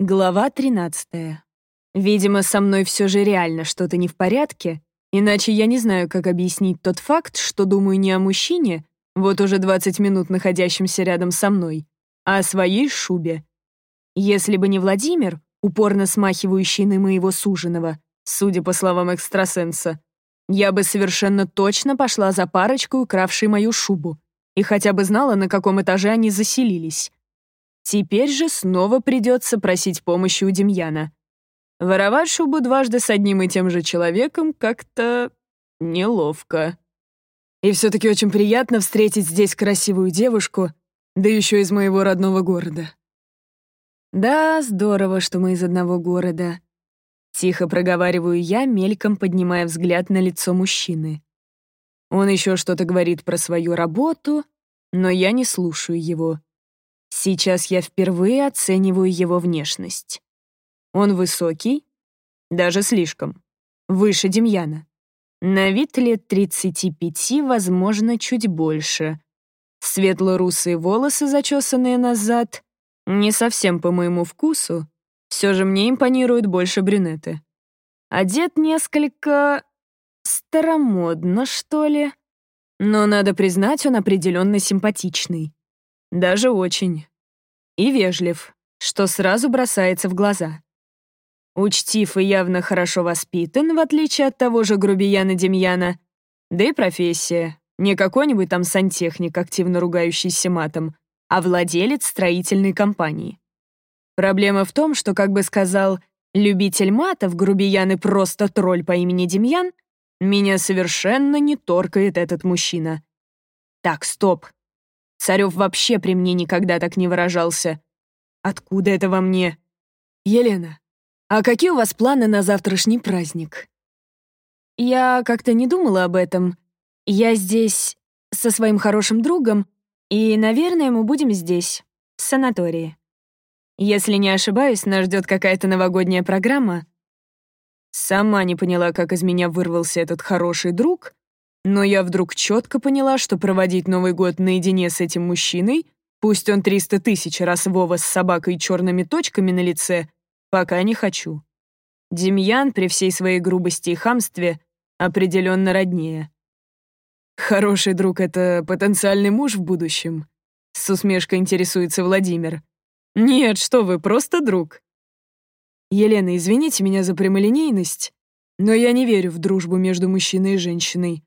Глава 13. Видимо, со мной все же реально что-то не в порядке, иначе я не знаю, как объяснить тот факт, что думаю не о мужчине, вот уже 20 минут находящемся рядом со мной, а о своей шубе. Если бы не Владимир, упорно смахивающий на моего суженого, судя по словам экстрасенса, я бы совершенно точно пошла за парочкой, укравшей мою шубу, и хотя бы знала, на каком этаже они заселились. Теперь же снова придется просить помощи у Демьяна. Воровать шубу дважды с одним и тем же человеком как-то неловко. И все-таки очень приятно встретить здесь красивую девушку, да еще из моего родного города. Да, здорово, что мы из одного города. Тихо проговариваю я, мельком поднимая взгляд на лицо мужчины. Он еще что-то говорит про свою работу, но я не слушаю его. Сейчас я впервые оцениваю его внешность. Он высокий, даже слишком, выше Демьяна. На вид лет 35, возможно, чуть больше. Светло-русые волосы, зачесанные назад, не совсем по моему вкусу, все же мне импонируют больше брюнеты. Одет несколько старомодно, что ли, но, надо признать, он определенно симпатичный. Даже очень. И вежлив, что сразу бросается в глаза. Учтив и явно хорошо воспитан, в отличие от того же грубияна Демьяна. Да и профессия. Не какой-нибудь там сантехник, активно ругающийся матом, а владелец строительной компании. Проблема в том, что, как бы сказал любитель матов, грубиян и просто тролль по имени Демьян, меня совершенно не торкает этот мужчина. Так, стоп. Царев вообще при мне никогда так не выражался. Откуда это во мне? Елена, а какие у вас планы на завтрашний праздник? Я как-то не думала об этом. Я здесь со своим хорошим другом, и, наверное, мы будем здесь, в санатории. Если не ошибаюсь, нас ждет какая-то новогодняя программа. Сама не поняла, как из меня вырвался этот хороший друг, но я вдруг четко поняла, что проводить Новый год наедине с этим мужчиной, пусть он 300 тысяч раз Вова с собакой и черными точками на лице, пока не хочу. Демьян при всей своей грубости и хамстве определенно роднее. «Хороший друг — это потенциальный муж в будущем?» С усмешкой интересуется Владимир. «Нет, что вы, просто друг». «Елена, извините меня за прямолинейность, но я не верю в дружбу между мужчиной и женщиной.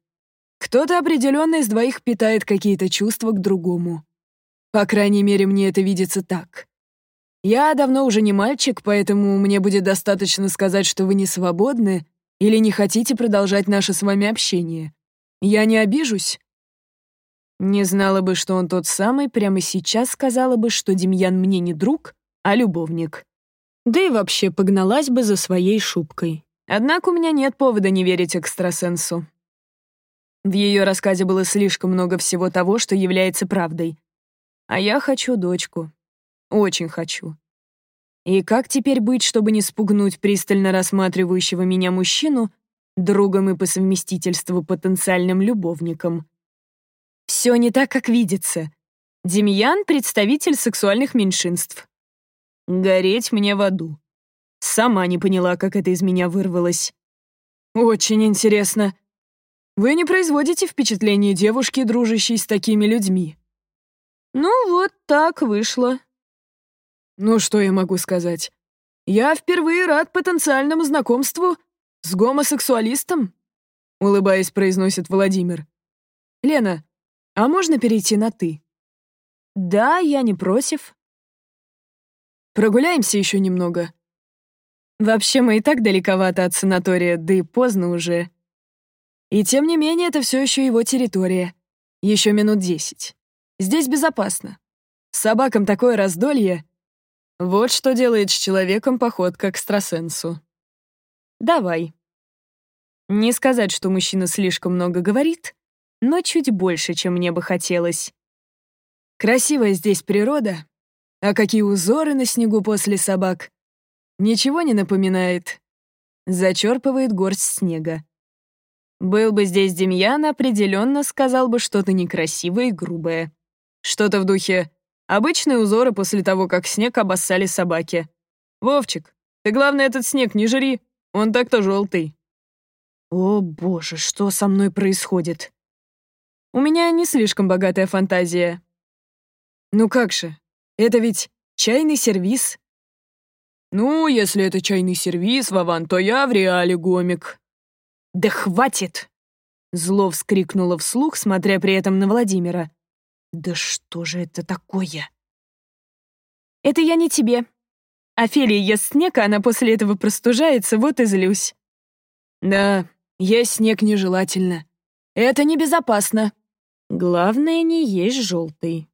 Кто-то определенно из двоих питает какие-то чувства к другому. По крайней мере, мне это видится так. Я давно уже не мальчик, поэтому мне будет достаточно сказать, что вы не свободны или не хотите продолжать наше с вами общение. Я не обижусь. Не знала бы, что он тот самый, прямо сейчас сказала бы, что Демьян мне не друг, а любовник. Да и вообще погналась бы за своей шубкой. Однако у меня нет повода не верить экстрасенсу. В ее рассказе было слишком много всего того, что является правдой. А я хочу дочку. Очень хочу. И как теперь быть, чтобы не спугнуть пристально рассматривающего меня мужчину другом и по совместительству потенциальным любовником? Все не так, как видится. Демьян — представитель сексуальных меньшинств. Гореть мне в аду. Сама не поняла, как это из меня вырвалось. Очень интересно. Вы не производите впечатление девушки, дружащей с такими людьми. Ну вот так вышло. Ну что я могу сказать? Я впервые рад потенциальному знакомству с гомосексуалистом, улыбаясь, произносит Владимир. Лена, а можно перейти на «ты»? Да, я не против. Прогуляемся еще немного. Вообще, мы и так далековато от санатория, да и поздно уже. И тем не менее, это все еще его территория. Еще минут десять. Здесь безопасно. С собакам такое раздолье. Вот что делает с человеком поход к экстрасенсу. Давай. Не сказать, что мужчина слишком много говорит, но чуть больше, чем мне бы хотелось. Красивая здесь природа, а какие узоры на снегу после собак. Ничего не напоминает. Зачерпывает горсть снега. Был бы здесь Демьян, определенно сказал бы что-то некрасивое и грубое. Что-то в духе «обычные узоры после того, как снег обоссали собаки». Вовчик, ты, главное, этот снег не жри, он так-то желтый. О, боже, что со мной происходит? У меня не слишком богатая фантазия. Ну как же, это ведь чайный сервиз. Ну, если это чайный сервиз, Вован, то я в реале гомик. Да хватит! Зло вскрикнула вслух, смотря при этом на Владимира. Да что же это такое? Это я не тебе. Офелия ест снег, а она после этого простужается, вот и злюсь. Да, есть снег нежелательно. Это небезопасно. Главное, не есть желтый.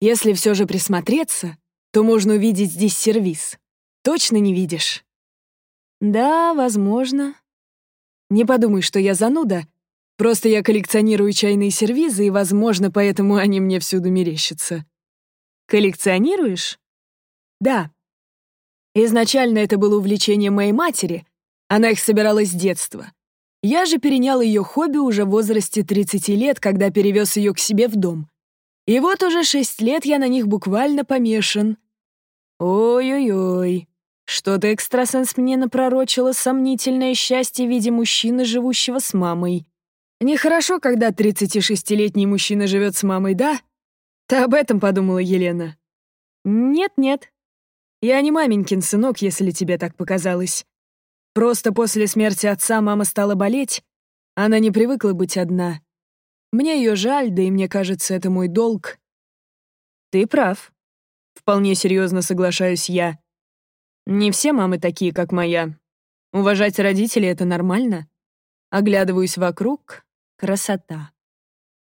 Если все же присмотреться, то можно увидеть здесь сервиз. Точно не видишь? Да, возможно. Не подумай, что я зануда. Просто я коллекционирую чайные сервизы, и, возможно, поэтому они мне всюду мерещатся. Коллекционируешь? Да. Изначально это было увлечение моей матери. Она их собирала с детства. Я же перенял ее хобби уже в возрасте 30 лет, когда перевез ее к себе в дом. И вот уже 6 лет я на них буквально помешан. Ой-ой-ой. Что-то экстрасенс мне напророчило сомнительное счастье в виде мужчины, живущего с мамой. Нехорошо, когда 36-летний мужчина живет с мамой, да? Ты об этом подумала, Елена? Нет-нет. Я не маменькин сынок, если тебе так показалось. Просто после смерти отца мама стала болеть. Она не привыкла быть одна. Мне ее жаль, да и мне кажется, это мой долг. Ты прав. Вполне серьезно соглашаюсь я. Не все мамы такие, как моя. Уважать родителей — это нормально. Оглядываюсь вокруг — красота.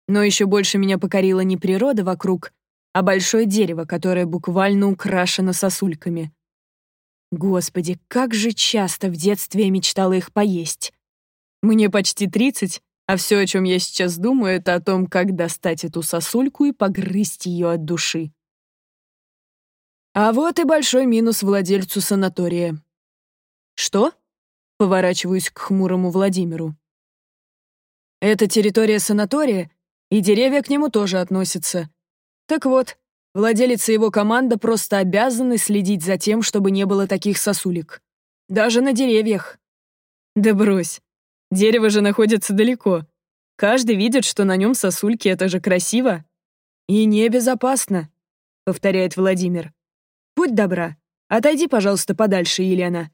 Но еще больше меня покорила не природа вокруг, а большое дерево, которое буквально украшено сосульками. Господи, как же часто в детстве я мечтала их поесть. Мне почти 30, а все, о чем я сейчас думаю, это о том, как достать эту сосульку и погрызть ее от души. А вот и большой минус владельцу санатория. Что? Поворачиваюсь к хмурому Владимиру. Это территория санатория, и деревья к нему тоже относятся. Так вот, Владелец и его команда просто обязаны следить за тем, чтобы не было таких сосулек. Даже на деревьях. Да брось. Дерево же находится далеко. Каждый видит, что на нем сосульки, это же красиво. И небезопасно, повторяет Владимир. Будь добра, отойди, пожалуйста, подальше, Елена.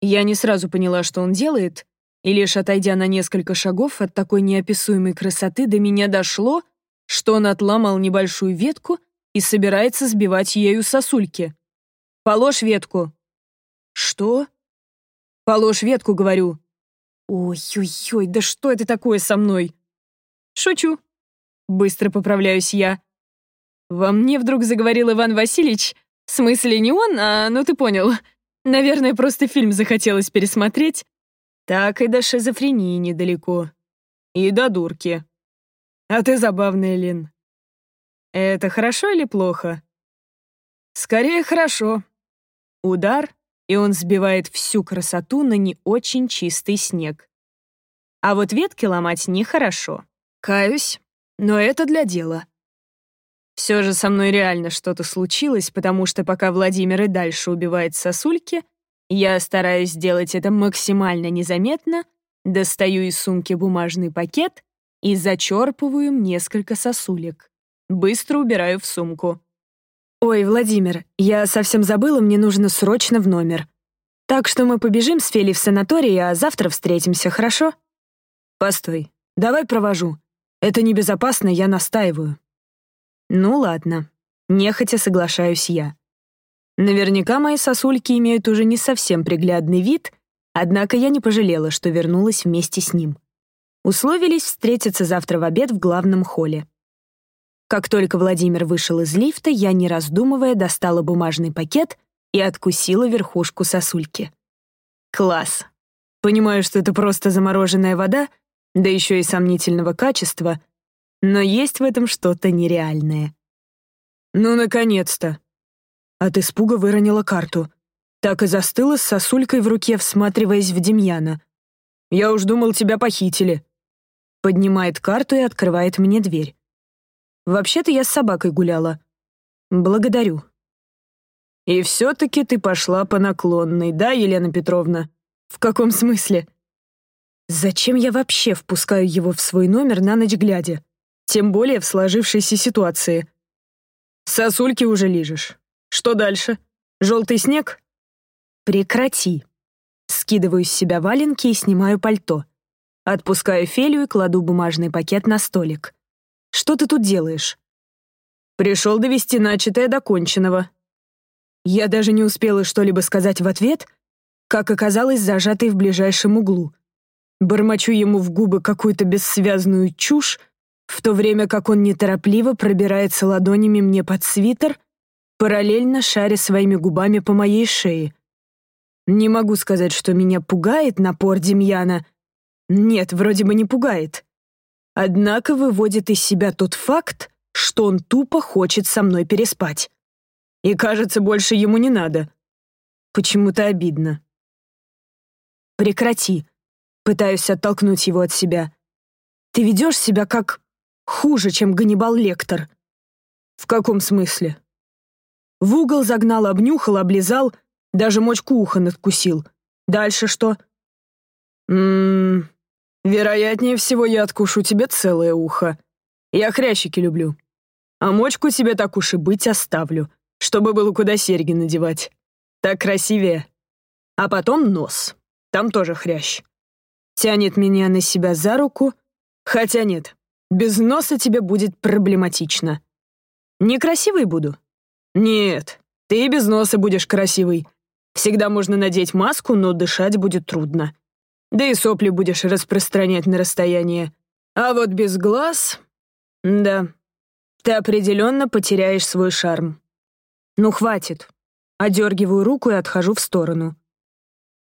Я не сразу поняла, что он делает, и лишь отойдя на несколько шагов от такой неописуемой красоты до меня дошло, что он отломал небольшую ветку и собирается сбивать ею сосульки. Положь ветку. Что? Положь ветку, говорю. Ой-ой-ой, да что это такое со мной? Шучу. Быстро поправляюсь я. Во мне вдруг заговорил Иван Васильевич. В смысле, не он, а ну ты понял. Наверное, просто фильм захотелось пересмотреть. Так и до шизофрении недалеко. И до дурки. А ты забавная, Лин. Это хорошо или плохо? Скорее хорошо. Удар, и он сбивает всю красоту на не очень чистый снег. А вот ветки ломать нехорошо. Каюсь, но это для дела. Все же со мной реально что-то случилось, потому что пока Владимир и дальше убивает сосульки, я стараюсь сделать это максимально незаметно, достаю из сумки бумажный пакет и зачерпываю несколько сосулек. Быстро убираю в сумку. «Ой, Владимир, я совсем забыла, мне нужно срочно в номер. Так что мы побежим с Фелей в санаторий, а завтра встретимся, хорошо?» «Постой, давай провожу. Это небезопасно, я настаиваю». «Ну ладно, нехотя соглашаюсь я. Наверняка мои сосульки имеют уже не совсем приглядный вид, однако я не пожалела, что вернулась вместе с ним. Условились встретиться завтра в обед в главном холле. Как только Владимир вышел из лифта, я, не раздумывая, достала бумажный пакет и откусила верхушку сосульки. Класс. Понимаю, что это просто замороженная вода, да еще и сомнительного качества, но есть в этом что-то нереальное. Ну, наконец-то. От испуга выронила карту. Так и застыла с сосулькой в руке, всматриваясь в Демьяна. «Я уж думал, тебя похитили». Поднимает карту и открывает мне дверь. Вообще-то я с собакой гуляла. Благодарю. И все-таки ты пошла по наклонной, да, Елена Петровна? В каком смысле? Зачем я вообще впускаю его в свой номер на ночь глядя? Тем более в сложившейся ситуации. Сосульки уже лижешь. Что дальше? Желтый снег? Прекрати. Скидываю с себя валенки и снимаю пальто. Отпускаю Фелю и кладу бумажный пакет на столик. Что ты тут делаешь? Пришел довести начатое до конченного. Я даже не успела что-либо сказать в ответ, как оказалось зажатой в ближайшем углу. Бормочу ему в губы какую-то бессвязную чушь, в то время как он неторопливо пробирается ладонями мне под свитер, параллельно шаря своими губами по моей шее. Не могу сказать, что меня пугает напор Демьяна. Нет, вроде бы не пугает. Однако выводит из себя тот факт, что он тупо хочет со мной переспать. И кажется, больше ему не надо. Почему-то обидно. Прекрати. Пытаюсь оттолкнуть его от себя. Ты ведешь себя как хуже, чем Ганнибал Лектор. В каком смысле? В угол загнал, обнюхал, облизал, даже мочку уха надкусил. Дальше что? Ммм, вероятнее всего я откушу тебе целое ухо. Я хрящики люблю. А мочку тебе так уж и быть оставлю, чтобы было куда серьги надевать. Так красивее. А потом нос. Там тоже хрящ. Тянет меня на себя за руку. Хотя нет, без носа тебе будет проблематично. Некрасивый буду? Нет, ты без носа будешь красивый. Всегда можно надеть маску, но дышать будет трудно. Да и сопли будешь распространять на расстояние. А вот без глаз... Да, ты определенно потеряешь свой шарм. Ну, хватит. Одергиваю руку и отхожу в сторону.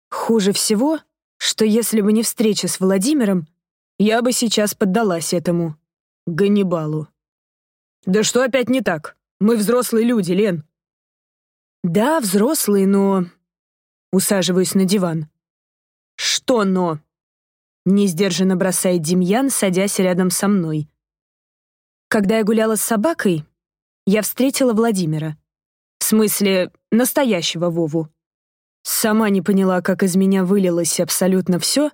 Хуже всего, что если бы не встреча с Владимиром, я бы сейчас поддалась этому. Ганнибалу. Да что опять не так? Мы взрослые люди, Лен. Да, взрослые, но... Усаживаюсь на диван. Что «но»? Несдержанно бросает Демьян, садясь рядом со мной. Когда я гуляла с собакой, я встретила Владимира. В смысле, настоящего Вову. Сама не поняла, как из меня вылилось абсолютно все.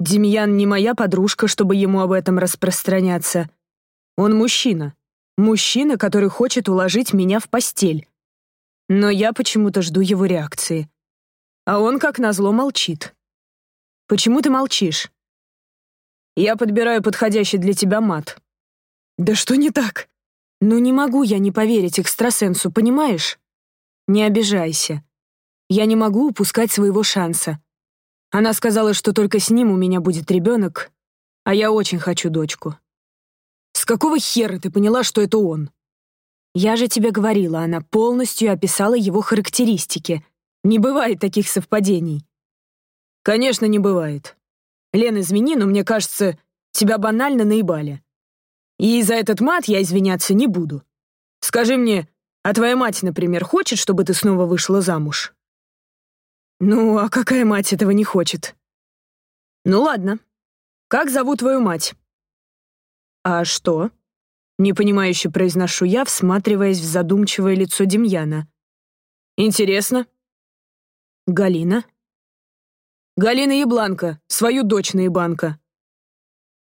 Демьян не моя подружка, чтобы ему об этом распространяться. Он мужчина. Мужчина, который хочет уложить меня в постель. Но я почему-то жду его реакции. А он, как назло, молчит. «Почему ты молчишь?» «Я подбираю подходящий для тебя мат», «Да что не так?» «Ну не могу я не поверить экстрасенсу, понимаешь?» «Не обижайся. Я не могу упускать своего шанса. Она сказала, что только с ним у меня будет ребенок, а я очень хочу дочку». «С какого хера ты поняла, что это он?» «Я же тебе говорила, она полностью описала его характеристики. Не бывает таких совпадений». «Конечно, не бывает. Лен, извини, но мне кажется, тебя банально наебали. И за этот мат я извиняться не буду. Скажи мне, а твоя мать, например, хочет, чтобы ты снова вышла замуж? Ну, а какая мать этого не хочет? Ну ладно. Как зовут твою мать? А что? Непонимающе произношу я, всматриваясь в задумчивое лицо Демьяна. Интересно. Галина. Галина Ябланка, свою дочь наебанка.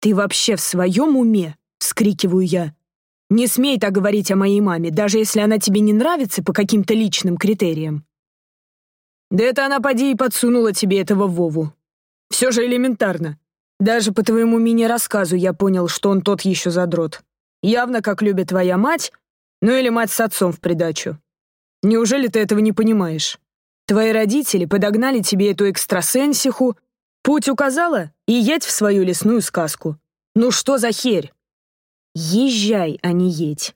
Ты вообще в своем уме? — вскрикиваю я. «Не смей так говорить о моей маме, даже если она тебе не нравится по каким-то личным критериям». «Да это она, поди, и подсунула тебе этого Вову. Все же элементарно. Даже по твоему мини-рассказу я понял, что он тот еще задрот. Явно как любит твоя мать, ну или мать с отцом в придачу. Неужели ты этого не понимаешь? Твои родители подогнали тебе эту экстрасенсиху, путь указала и едь в свою лесную сказку. Ну что за херь? Езжай, а не едь.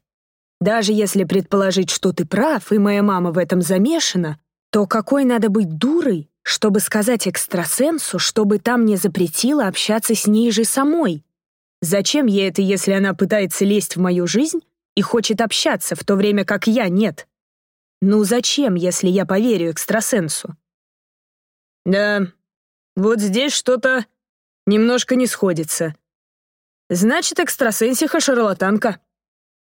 Даже если предположить, что ты прав, и моя мама в этом замешана, то какой надо быть дурой, чтобы сказать экстрасенсу, чтобы там не запретила общаться с ней же самой? Зачем ей это, если она пытается лезть в мою жизнь и хочет общаться, в то время как я нет? Ну зачем, если я поверю экстрасенсу? Да, вот здесь что-то немножко не сходится. Значит, экстрасенсиха шарлатанка.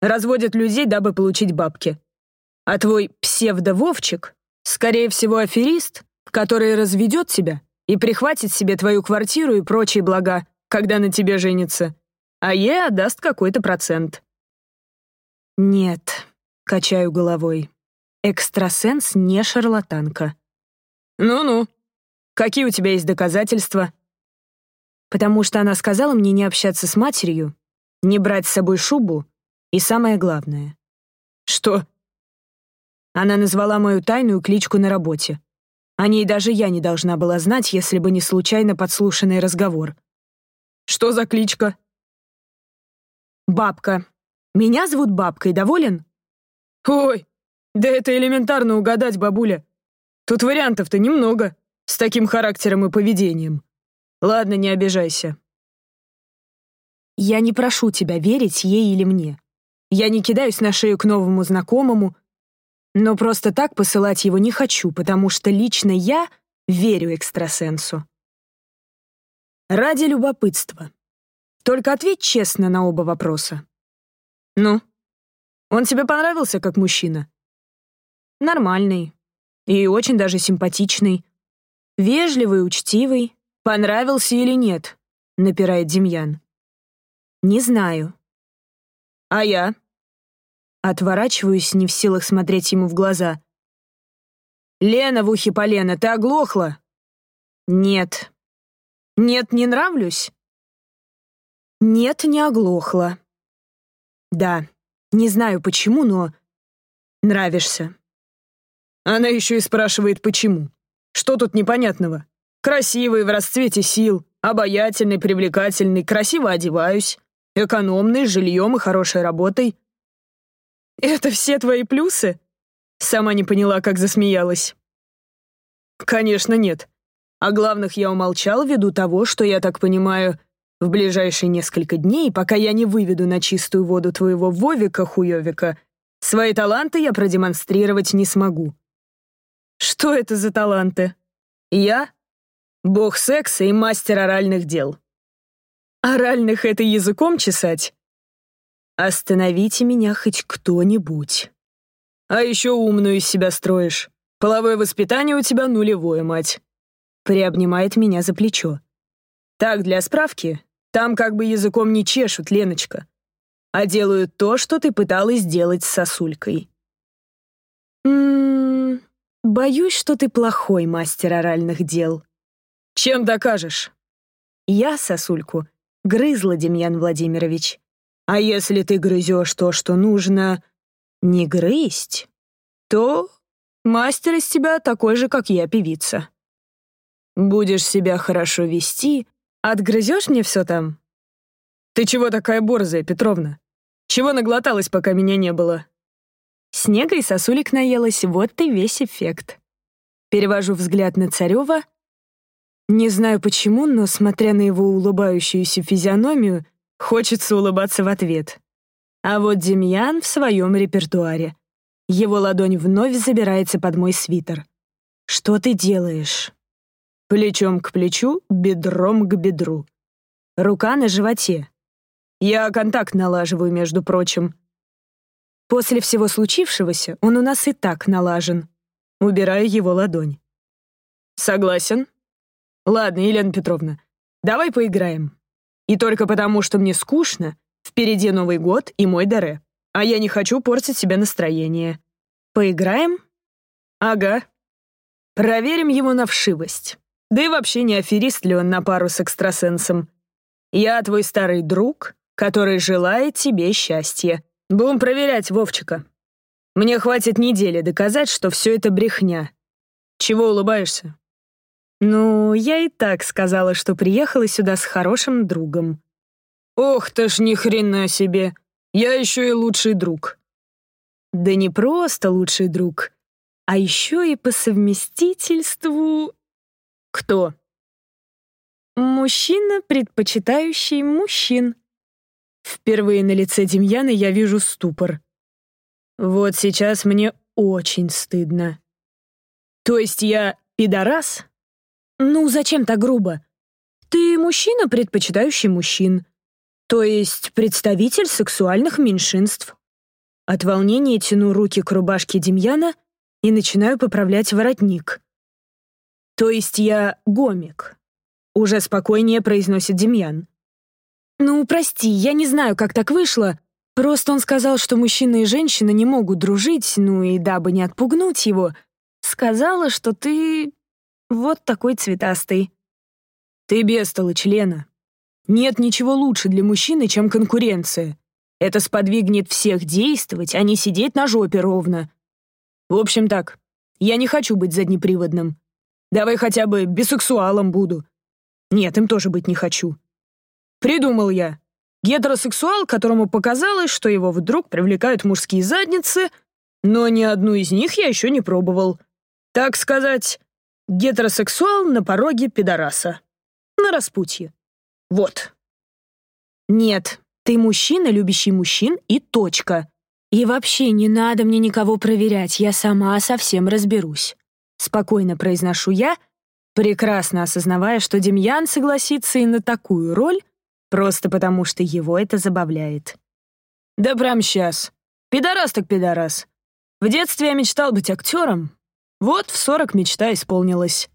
Разводит людей, дабы получить бабки. А твой псевдо-Вовчик, скорее всего, аферист, который разведет тебя и прихватит себе твою квартиру и прочие блага, когда на тебе женится, а ей отдаст какой-то процент. Нет, качаю головой. Экстрасенс не шарлатанка. Ну-ну. Какие у тебя есть доказательства? Потому что она сказала мне не общаться с матерью, не брать с собой шубу и самое главное. Что? Она назвала мою тайную кличку на работе. О ней даже я не должна была знать, если бы не случайно подслушанный разговор. Что за кличка? Бабка. Меня зовут Бабкой, доволен? Ой, да это элементарно угадать, бабуля. Тут вариантов-то немного, с таким характером и поведением. Ладно, не обижайся. Я не прошу тебя верить ей или мне. Я не кидаюсь на шею к новому знакомому, но просто так посылать его не хочу, потому что лично я верю экстрасенсу. Ради любопытства. Только ответь честно на оба вопроса. Ну, он тебе понравился как мужчина? Нормальный. И очень даже симпатичный. Вежливый, учтивый. Понравился или нет? Напирает Демьян. Не знаю. А я? Отворачиваюсь, не в силах смотреть ему в глаза. «Лена в ухе полена, ты оглохла?» «Нет». «Нет, не нравлюсь?» «Нет, не оглохла». «Да, не знаю почему, но нравишься». Она еще и спрашивает, почему. Что тут непонятного? Красивый, в расцвете сил, обаятельный, привлекательный, красиво одеваюсь, экономный, с жильем и хорошей работой. «Это все твои плюсы?» Сама не поняла, как засмеялась. «Конечно, нет. О главных я умолчал ввиду того, что, я так понимаю, в ближайшие несколько дней, пока я не выведу на чистую воду твоего Вовика-хуёвика, свои таланты я продемонстрировать не смогу». «Что это за таланты?» «Я — бог секса и мастер оральных дел». «Оральных — это языком чесать?» Остановите меня хоть кто-нибудь. А еще умную из себя строишь. Половое воспитание у тебя нулевое, мать. Приобнимает меня за плечо. Так, для справки, там как бы языком не чешут, Леночка, а делают то, что ты пыталась сделать с сосулькой. Ммм, боюсь, что ты плохой мастер оральных дел. Чем докажешь? Я сосульку грызла, Демьян Владимирович. А если ты грызешь то, что нужно не грызть, то мастер из тебя такой же, как я, певица. Будешь себя хорошо вести, отгрызешь мне все там? Ты чего такая борзая, Петровна? Чего наглоталась, пока меня не было? Снега и сосулек наелась, вот и весь эффект. Перевожу взгляд на Царева. Не знаю почему, но, смотря на его улыбающуюся физиономию, Хочется улыбаться в ответ. А вот Демьян в своем репертуаре. Его ладонь вновь забирается под мой свитер. «Что ты делаешь?» Плечом к плечу, бедром к бедру. Рука на животе. Я контакт налаживаю, между прочим. После всего случившегося он у нас и так налажен. Убираю его ладонь. Согласен? Ладно, Елена Петровна, давай поиграем. И только потому, что мне скучно, впереди Новый год и мой Даре. А я не хочу портить себе настроение. Поиграем? Ага. Проверим его на вшивость. Да и вообще не аферист ли он на пару с экстрасенсом. Я твой старый друг, который желает тебе счастья. Будем проверять Вовчика. Мне хватит недели доказать, что все это брехня. Чего улыбаешься? «Ну, я и так сказала, что приехала сюда с хорошим другом». «Ох ты ж ни хрена себе! Я еще и лучший друг». «Да не просто лучший друг, а еще и по совместительству...» «Кто?» «Мужчина, предпочитающий мужчин». Впервые на лице Демьяна я вижу ступор. Вот сейчас мне очень стыдно. То есть я пидорас? «Ну, зачем так грубо? Ты мужчина, предпочитающий мужчин. То есть представитель сексуальных меньшинств. От волнения тяну руки к рубашке Демьяна и начинаю поправлять воротник. То есть я гомик. Уже спокойнее произносит Демьян. Ну, прости, я не знаю, как так вышло. Просто он сказал, что мужчина и женщина не могут дружить, ну и дабы не отпугнуть его, сказала, что ты вот такой цветастый. Ты бестолочь, Лена. Нет ничего лучше для мужчины, чем конкуренция. Это сподвигнет всех действовать, а не сидеть на жопе ровно. В общем так, я не хочу быть заднеприводным. Давай хотя бы бисексуалом буду. Нет, им тоже быть не хочу. Придумал я. Гетеросексуал, которому показалось, что его вдруг привлекают мужские задницы, но ни одну из них я еще не пробовал. Так сказать, гетеросексуал на пороге пидораса. На распутье. Вот. Нет, ты мужчина, любящий мужчин, и точка. И вообще не надо мне никого проверять, я сама совсем разберусь. Спокойно произношу я, прекрасно осознавая, что Демьян согласится и на такую роль, просто потому что его это забавляет. Да прям сейчас. Пидорас так пидорас. В детстве я мечтал быть актером. Вот в сорок мечта исполнилась.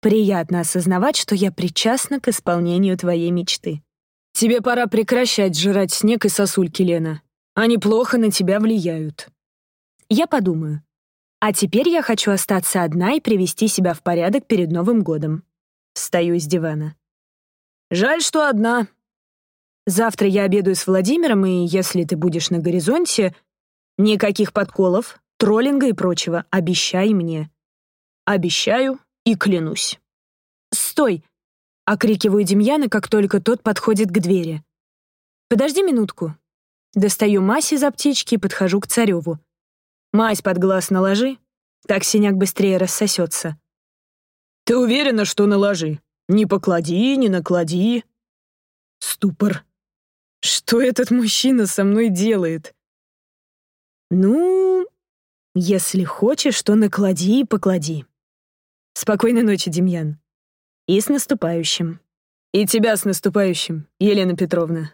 Приятно осознавать, что я причастна к исполнению твоей мечты. Тебе пора прекращать жрать снег и сосульки, Лена. Они плохо на тебя влияют. Я подумаю. А теперь я хочу остаться одна и привести себя в порядок перед Новым годом. Встаю с дивана. Жаль, что одна. Завтра я обедаю с Владимиром, и если ты будешь на горизонте, никаких подколов, троллинга и прочего, обещай мне. Обещаю и клянусь. «Стой!» — окрикиваю Демьяна, как только тот подходит к двери. «Подожди минутку». Достаю мазь из аптечки и подхожу к Цареву. «Мазь под глаз наложи, так синяк быстрее рассосется». «Ты уверена, что наложи? Не поклади, не наклади». Ступор. Что этот мужчина со мной делает? Ну, если хочешь, то наклади и поклади. Спокойной ночи, Демьян. И с наступающим. И тебя с наступающим, Елена Петровна.